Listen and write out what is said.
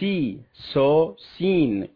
see saw seen